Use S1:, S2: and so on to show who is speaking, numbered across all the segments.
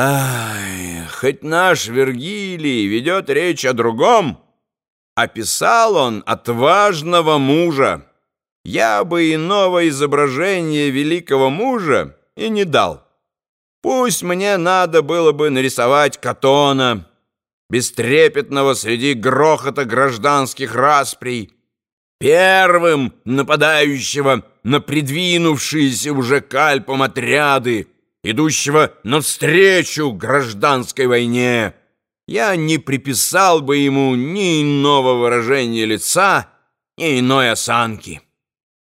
S1: Ай, хоть наш Вергилий ведет речь о другом, описал он отважного мужа. Я бы иного изображения великого мужа и не дал. Пусть мне надо было бы нарисовать Катона, бестрепетного среди грохота гражданских расприй, первым нападающего на придвинувшиеся уже к Альпам отряды, идущего навстречу гражданской войне, я не приписал бы ему ни иного выражения лица, ни иной осанки.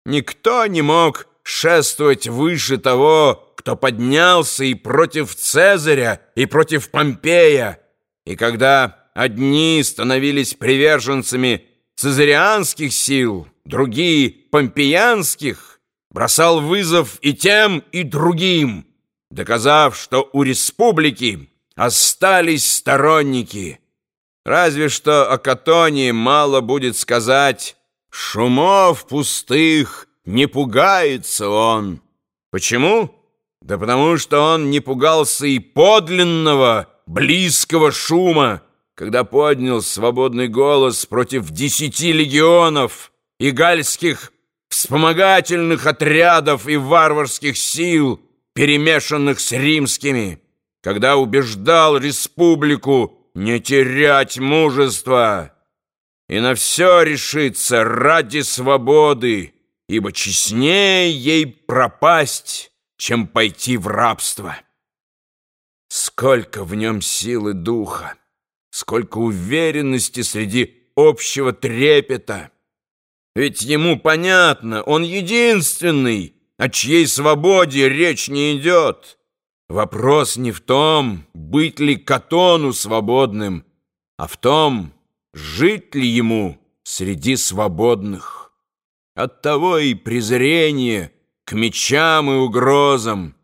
S1: Никто не мог шествовать выше того, кто поднялся и против Цезаря, и против Помпея, и когда одни становились приверженцами цезарианских сил, другие — помпеянских, бросал вызов и тем, и другим, доказав, что у республики остались сторонники. Разве что о Катоне мало будет сказать «шумов пустых не пугается он». Почему? Да потому что он не пугался и подлинного, близкого шума, когда поднял свободный голос против десяти легионов и гальских вспомогательных отрядов и варварских сил, перемешанных с римскими, когда убеждал республику не терять мужества и на все решиться ради свободы, ибо честнее ей пропасть, чем пойти в рабство. Сколько в нем силы духа, сколько уверенности среди общего трепета. Ведь ему понятно, он единственный, о чьей свободе речь не идет. Вопрос не в том, быть ли Катону свободным, а в том, жить ли ему среди свободных. Оттого и презрение к мечам и угрозам.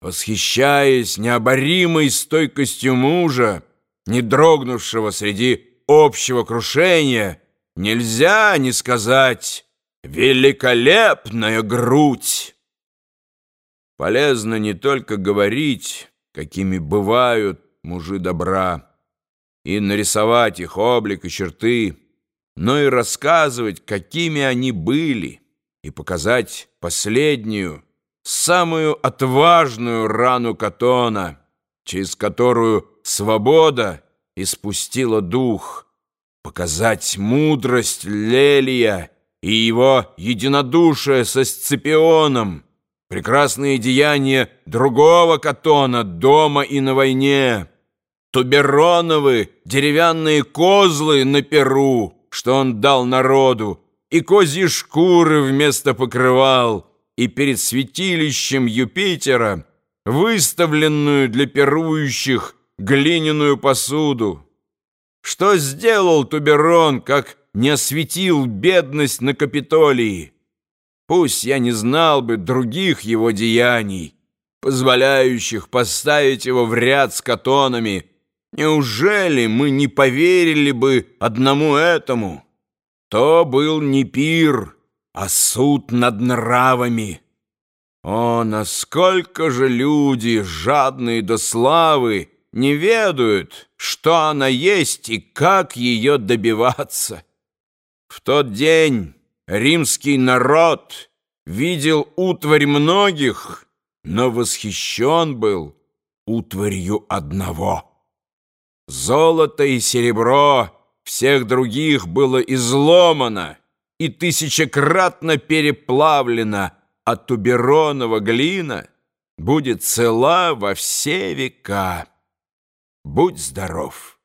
S1: Восхищаясь необоримой стойкостью мужа, не дрогнувшего среди общего крушения, нельзя не сказать «великолепная грудь». Полезно не только говорить, какими бывают мужи добра, и нарисовать их облик и черты, но и рассказывать, какими они были, и показать последнюю, самую отважную рану Катона, через которую свобода испустила дух, показать мудрость Лелия и его единодушие со Сципионом, прекрасные деяния другого Катона дома и на войне, тубероновы деревянные козлы на перу, что он дал народу, и козьи шкуры вместо покрывал, и перед святилищем Юпитера выставленную для пирующих глиняную посуду. Что сделал Туберон, как не осветил бедность на Капитолии? Пусть я не знал бы других его деяний, позволяющих поставить его в ряд с катонами, неужели мы не поверили бы одному этому? То был не пир, а суд над нравами. О, насколько же люди, жадные до славы, не ведают, что она есть и как ее добиваться. В тот день римский народ видел утварь многих, но восхищен был утварью одного. Золото и серебро всех других было изломано и тысячекратно переплавлено, а туберонова глина будет цела во все века. Будь здоров!